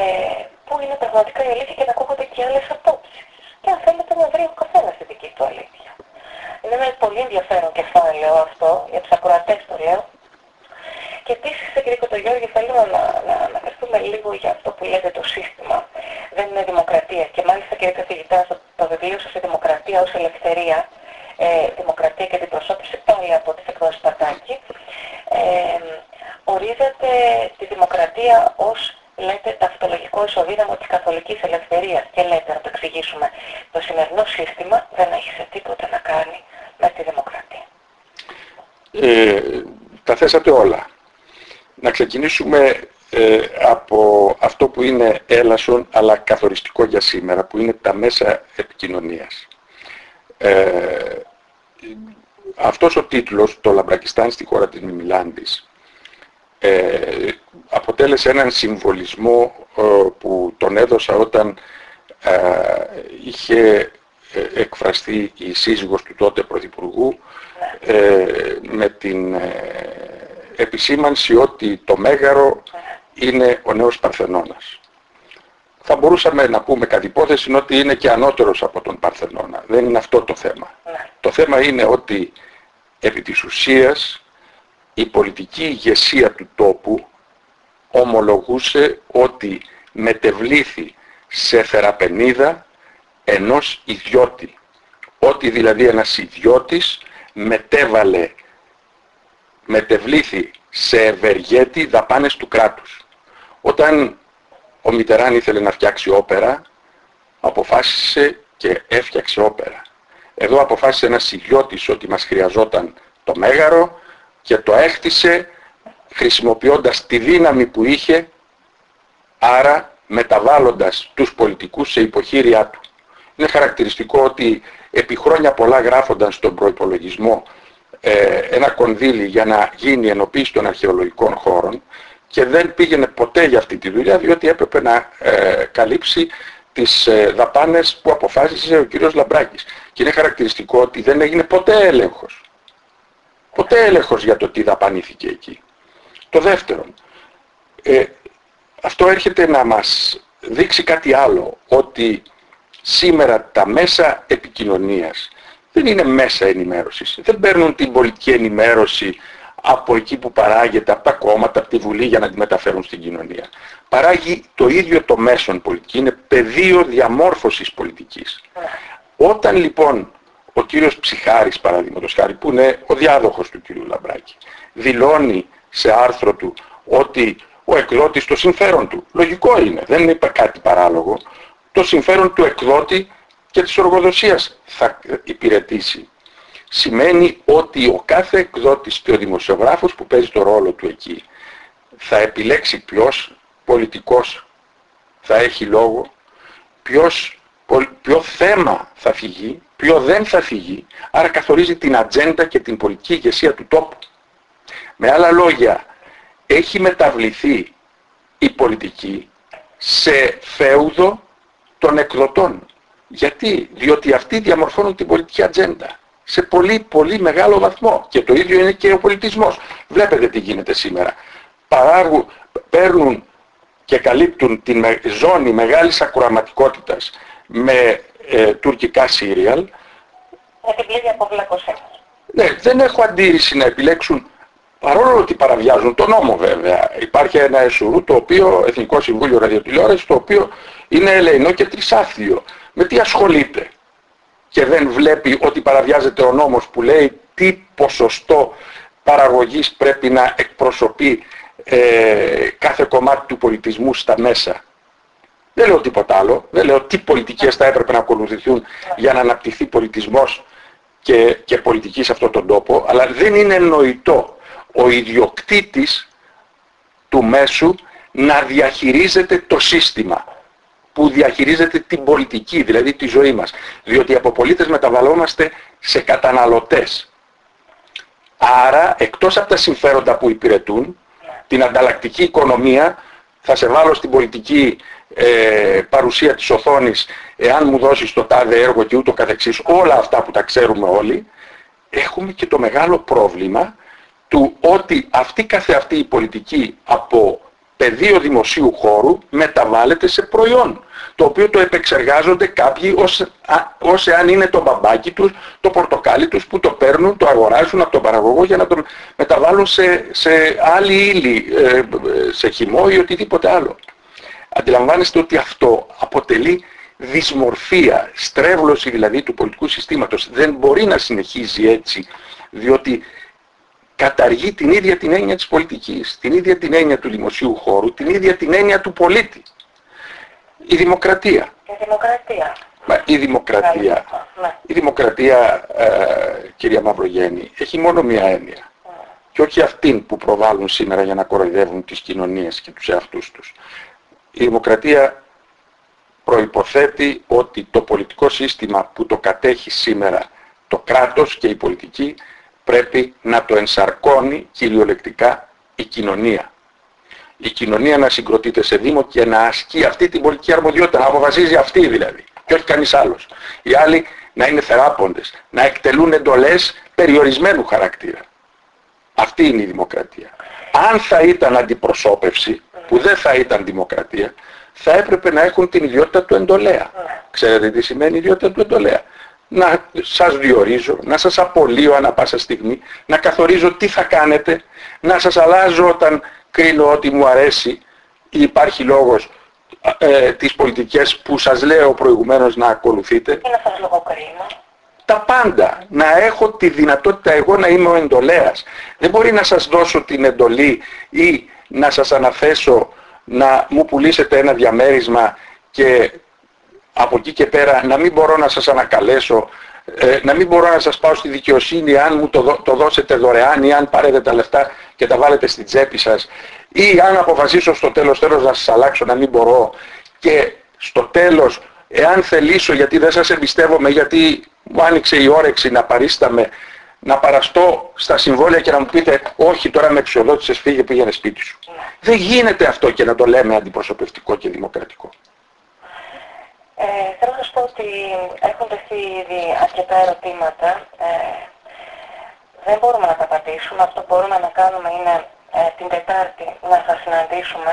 [SPEAKER 1] πού είναι πραγματικά η αλήθεια και να ακούγονται και άλλες απόψεις. Και αν θέλετε να βρει ο καθένας τη δική του αλήθεια. Είναι ένα πολύ ενδιαφέρον κεφάλαιο αυτό, για τους ακροατές το λέω. Και επίσης, κύριε Κοντογιώργη, θέλω να, να αναφερθούμε λίγο για αυτό που λέτε το σύστημα. Δεν είναι δημοκρατία. Και μάλιστα, κύριε καθηγητά, στο το βιβλίο σας «Η δημοκρατία ως ελευθερία», ε, δημοκρατία και την προσώπηση πάλι από τις εκδόσεις Πατάκη, ε, ορίζεται τη δημοκρατία ως λέτε ταυτολογικό ισοδύναμο της καθολικής ελευθερίας και λέτε να το εξηγήσουμε το σημερινό σύστημα δεν έχει σε τίποτα να κάνει με τη δημοκρατία.
[SPEAKER 2] Ε, τα θέσατε όλα. Να ξεκινήσουμε ε, από αυτό που είναι έλασον αλλά καθοριστικό για σήμερα που είναι τα μέσα επικοινωνίας. Ε, αυτός ο τίτλος, το Λαμπρακιστάν στη χώρα της Μιμιλάντης, ε, αποτέλεσε έναν συμβολισμό ε, που τον έδωσα όταν ε, είχε ε, εκφραστεί η σύζυγος του τότε Πρωθυπουργού με την επισήμανση ότι το Μέγαρο είναι ο νέος Παρθενώνας. Θα μπορούσαμε να πούμε κατ' υπόθεση ότι είναι και ανώτερος από τον Παρθενώνα. Δεν είναι αυτό το θέμα. Ναι. Το θέμα είναι ότι επί της ουσίας η πολιτική ηγεσία του τόπου ομολογούσε ότι μετεβλήθη σε θεραπενίδα ενός ιδιώτη. Ότι δηλαδή ένας ιδιώτης μετέβαλε, μετεβλήθη σε ευεργέτη δαπάνες του κράτους. Όταν ο Μιτεράν ήθελε να φτιάξει όπερα, αποφάσισε και έφτιαξε όπερα. Εδώ αποφάσισε ένας ιδιώτης ότι μας χρειαζόταν το μέγαρο και το έκτισε χρησιμοποιώντας τη δύναμη που είχε, άρα μεταβάλλοντας τους πολιτικούς σε υποχείριά του. Είναι χαρακτηριστικό ότι επί χρόνια πολλά γράφονταν στον προϋπολογισμό ε, ένα κονδύλι για να γίνει ενοποίηση των αρχαιολογικών χώρων και δεν πήγαινε ποτέ για αυτή τη δουλειά διότι έπρεπε να ε, καλύψει τις ε, δαπάνες που αποφάσισε ο κύριος Λαμπράκης. Και είναι χαρακτηριστικό ότι δεν έγινε ποτέ έλεγχος. Ποτέ έλεγχος για το τι δαπανήθηκε εκεί. Το δεύτερο, ε, αυτό έρχεται να μας δείξει κάτι άλλο, ότι σήμερα τα μέσα επικοινωνίας δεν είναι μέσα ενημέρωσης. Δεν παίρνουν την πολιτική ενημέρωση από εκεί που παράγεται, από τα κόμματα, από τη Βουλή για να τη μεταφέρουν στην κοινωνία. Παράγει το ίδιο το μέσον πολιτική, είναι πεδίο διαμόρφωσης πολιτικής. Όταν λοιπόν ο κύριος Ψυχάρης παραδείγματος χάρη που είναι ο διάδοχος του κύριου Λαμπράκη δηλώνει σε άρθρο του ότι ο εκδότης το συμφέρον του. Λογικό είναι, δεν είπε κάτι παράλογο. Το συμφέρον του εκδότη και της οργοδοσίας θα υπηρετήσει. Σημαίνει ότι ο κάθε εκδότης και ο δημοσιογράφος που παίζει το ρόλο του εκεί θα επιλέξει ποιος πολιτικός θα έχει λόγο, ποιος, ποιο θέμα θα φυγεί ποιο δεν θα φύγει, άρα καθορίζει την ατζέντα και την πολιτική ηγεσία του τόπου. Με άλλα λόγια, έχει μεταβληθεί η πολιτική σε φέουδο των εκδοτών. Γιατί, διότι αυτοί διαμορφώνουν την πολιτική ατζέντα σε πολύ πολύ μεγάλο βαθμό. Και το ίδιο είναι και ο πολιτισμός. Βλέπετε τι γίνεται σήμερα. Παράγουν, παίρνουν και καλύπτουν την ζώνη μεγάλης ακροαματικότητας με ε, τουρκικά σύριαλ.
[SPEAKER 1] Με την πλήρη
[SPEAKER 2] Ναι, δεν έχω αντίρρηση να επιλέξουν παρόλο ότι παραβιάζουν τον νόμο βέβαια. Υπάρχει ένα ΕΣΟΥΡΟΥ το οποίο, Εθνικό Συμβούλιο Ραδιοτηλεόρασης, το οποίο είναι ελεηνό και τρισάθλιο. Με τι ασχολείται; Και δεν βλέπει ότι παραβιάζεται ο νόμος που λέει τι ποσοστό παραγωγής πρέπει να εκπροσωπεί ε, κάθε κομμάτι του πολιτισμού στα μέσα. Δεν λέω τίποτα άλλο. Δεν λέω τι πολιτικές θα έπρεπε να ακολουθηθούν για να αναπτυχθεί πολιτισμός και, και πολιτική σε αυτόν τον τόπο, αλλά δεν είναι νοητό ο ιδιοκτήτης του μέσου να διαχειρίζεται το σύστημα που διαχειρίζεται την πολιτική, δηλαδή τη ζωή μας. Διότι από πολίτες μεταβαλλόμαστε σε καταναλωτές. Άρα, εκτός από τα συμφέροντα που υπηρετούν, την ανταλλακτική οικονομία, θα σε βάλω στην πολιτική ε, παρουσία της οθόνης, εάν μου δώσεις το τάδε έργο και ούτω καθεξής, όλα αυτά που τα ξέρουμε όλοι, έχουμε και το μεγάλο πρόβλημα του ότι αυτή καθεαυτή η πολιτική από πεδίο δημοσίου χώρου μεταβάλλεται σε προϊόν το οποίο το επεξεργάζονται κάποιοι ως, ως εάν είναι το μπαμπάκι τους, το πορτοκάλι τους που το παίρνουν, το αγοράζουν από τον παραγωγό για να το μεταβάλουν σε, σε άλλη ύλη, ε, σε χυμό ή οτιδήποτε άλλο. Αντιλαμβάνεστε ότι αυτό αποτελεί δυσμορφία, στρέβλωση δηλαδή του πολιτικού συστήματος. Δεν μπορεί να συνεχίζει έτσι, διότι καταργεί την ίδια την έννοια της πολιτικής, την ίδια την έννοια του δημοσίου χώρου, την ίδια την έννοια του πολίτη. Η δημοκρατία.
[SPEAKER 1] Η δημοκρατία.
[SPEAKER 2] Μα, η δημοκρατία, ναι. η δημοκρατία ε, κυρία Μαυρογέννη, έχει μόνο μία έννοια. Mm. Και όχι αυτήν που προβάλλουν σήμερα για να κοροϊδεύουν τις κοινωνίες και τους εαυτούς τους. Η δημοκρατία προϋποθέτει ότι το πολιτικό σύστημα που το κατέχει σήμερα το κράτος και η πολιτική πρέπει να το ενσαρκώνει κυριολεκτικά η κοινωνία. Η κοινωνία να συγκροτείται σε Δήμο και να ασκεί αυτή την πολιτική αρμοδιότητα, να αποφασίζει αυτή δηλαδή και όχι κανείς άλλος. Οι άλλοι να είναι θεράποντες, να εκτελούν εντολές περιορισμένου χαρακτήρα. Αυτή είναι η δημοκρατία. Αν θα ήταν αντιπροσώπευση, που δεν θα ήταν δημοκρατία, θα έπρεπε να έχουν την ιδιότητα του εντολέα. Ξέρετε τι σημαίνει ιδιότητα του εντολέα; Να σας διορίζω, να σας απολύω ανά πάσα στιγμή, να καθορίζω τι θα κάνετε, να σας αλλάζω όταν κρίνω ότι μου αρέσει ή υπάρχει λόγος ε, τις πολιτικές που σας λέω προηγουμένως να ακολουθείτε.
[SPEAKER 1] Ή να σας λογοκρίνω.
[SPEAKER 2] Τα πάντα. Να έχω τη δυνατότητα εγώ να είμαι ο εντολέας. Δεν μπορεί να σας δώσω την εντολή ή να σας αναθέσω να μου πουλήσετε ένα διαμέρισμα και από εκεί και πέρα να μην μπορώ να σας ανακαλέσω, ε, να μην μπορώ να σας πάω στη δικαιοσύνη αν μου το, το δώσετε δωρεάν ή αν πάρετε τα λεφτά και τα βάλετε στην τσέπη σας ή αν αποφασίσω στο τέλος τέλος να σας αλλάξω να μην μπορώ και στο τέλος εάν θελήσω γιατί δεν σας εμπιστεύομαι γιατί μου άνοιξε η όρεξη να παρίσταμε να παραστώ στα συμβόλαια και να μου πείτε όχι τώρα με εξοδότησες φύγε πήγαινε σπίτι σου. Δεν γίνεται αυτό και να το λέμε αντιπροσωπευτικό και δημοκρατικό.
[SPEAKER 1] Ε, θέλω να σας πω ότι έχουν τεθεί ήδη αρκετά ερωτήματα. Ε, δεν μπορούμε να τα απαντήσουμε. Αυτό που μπορούμε να κάνουμε είναι ε, την Τετάρτη να σας συναντήσουμε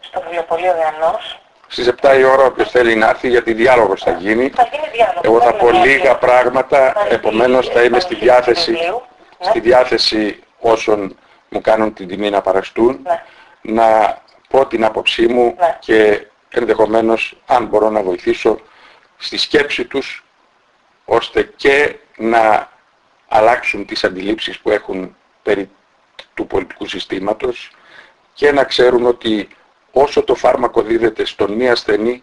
[SPEAKER 1] στο βιβλιοπωλείο Διανός.
[SPEAKER 2] Στις 7 η ώρα όποιος θέλει να έρθει γιατί διάλογος θα γίνει.
[SPEAKER 1] Θα γίνει διάλογος.
[SPEAKER 2] Εγώ θα πω λίγα πράγματα, επομένως θα είμαι στη διάθεση, ναι. στη διάθεση όσων μου κάνουν την τιμή να παραστούν, ναι. να πω την άποψή μου ναι. και ενδεχομένως αν μπορώ να βοηθήσω στη σκέψη τους ώστε και να αλλάξουν τις αντιλήψεις που έχουν περί του πολιτικού συστήματος και να ξέρουν ότι όσο το φάρμακο δίδεται στον μη ασθενή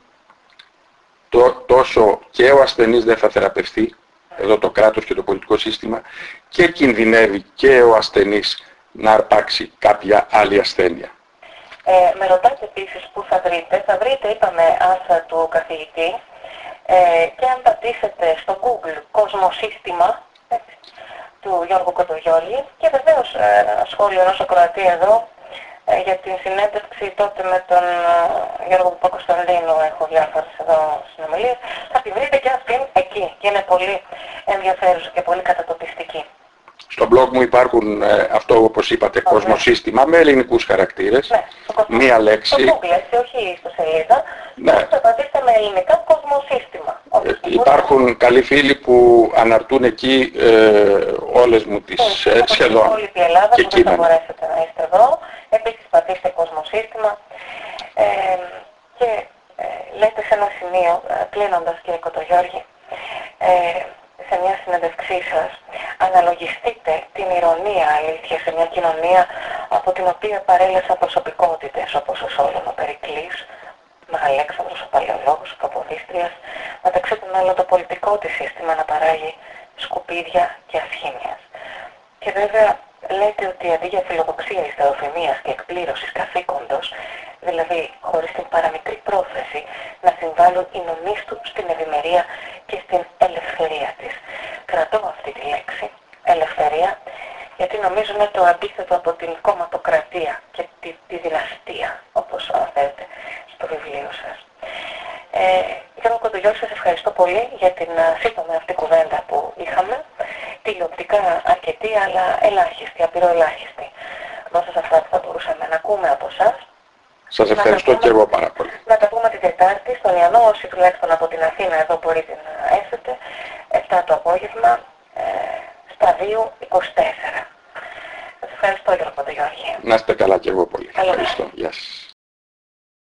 [SPEAKER 2] τόσο και ο ασθενής δεν θα θεραπευτεί εδώ το κράτος και το πολιτικό σύστημα και κινδυνεύει και ο ασθενής να αρπάξει κάποια άλλη ασθένεια.
[SPEAKER 1] Ε, με ρωτάτε επίσης πού θα βρείτε. Θα βρείτε, είπαμε, άσα του καθηγητή. Ε, και αν πατήσετε στο Google κοσμοσύστημα του Γιώργου Κοτογιώλη και βεβαίως ε, ένα σχόλιο ενός ακροατή εδώ ε, για την συνέντευξη τότε με τον ε, Γιώργο Παπακοσταντίνου έχω διάφορες εδώ συνομιλίες. Θα τη βρείτε και αυτήν εκεί. Και είναι πολύ ενδιαφέρουσα και πολύ κατατοπιστική.
[SPEAKER 2] Στο blog μου υπάρχουν ε, αυτό όπως είπατε okay. κοσμοσύστημα με ελληνικούς χαρακτήρες.
[SPEAKER 1] Ναι,
[SPEAKER 2] μία λέξη.
[SPEAKER 1] Στο Google, όχι στο σελίδα. Ναι. Θα πατήσετε με ελληνικά κοσμοσύστημα.
[SPEAKER 2] Ε, υπάρχουν καλοί φίλοι που αναρτούν εκεί ε, όλες μου τις
[SPEAKER 1] ε,
[SPEAKER 2] σχεδόν.
[SPEAKER 1] Στην η Ελλάδα και που δεν θα μπορέσετε να είστε εδώ. Επίσης πατήστε κοσμοσύστημα. Ε, και ε, λέτε σε ένα σημείο, ε, κλείνοντας κύριε Κοτογιώργη, ε, σε μια συνέντευξή σας αναλογιστείτε την ηρωνία αλήθεια σε μια κοινωνία από την οποία παρέλεσαν προσωπικότητες όπως ο Σόλων ο Περικλής, ο Αλέξανδρος ο Παλαιολόγος, ο Καποδίστριας, μεταξύ των άλλων το πολιτικό της σύστημα να παράγει σκουπίδια και ασχήμιας. Και βέβαια λέτε ότι αντί για φιλοδοξία ιστεροφημίας και εκπλήρωσης καθήκοντος, δηλαδή χωρίς την παραμικρή πρόθεση να συμβάλλουν οι νομείς τους στην ευημερία και στην ελευθερία της. Κρατώ αυτή τη λέξη, ελευθερία, γιατί νομίζω είναι το αντίθετο από την κομματοκρατία και τη, τη δυναστεία, όπως αναφέρεται στο βιβλίο σας. Ε, Γιώργο Κοντογιώργη, σας ευχαριστώ πολύ για την σύντομη αυτή κουβέντα που είχαμε. Τηλεοπτικά αρκετή, αλλά ελάχιστη, απειροελάχιστη. Δώσα αυτά που θα μπορούσαμε να ακούμε από εσάς.
[SPEAKER 2] Σας ευχαριστώ και εγώ πάρα πολύ.
[SPEAKER 1] Να τα πούμε την Τετάρτη, στον Ιαννό, όσοι τουλάχιστον από την Αθήνα εδώ μπορείτε να έρθετε, 7 το απόγευμα, ε, στα 2.24. Σας ευχαριστώ Γιώργο Παντογιώργη.
[SPEAKER 2] Να είστε καλά και εγώ πολύ. Ευχαριστώ. Γεια σας.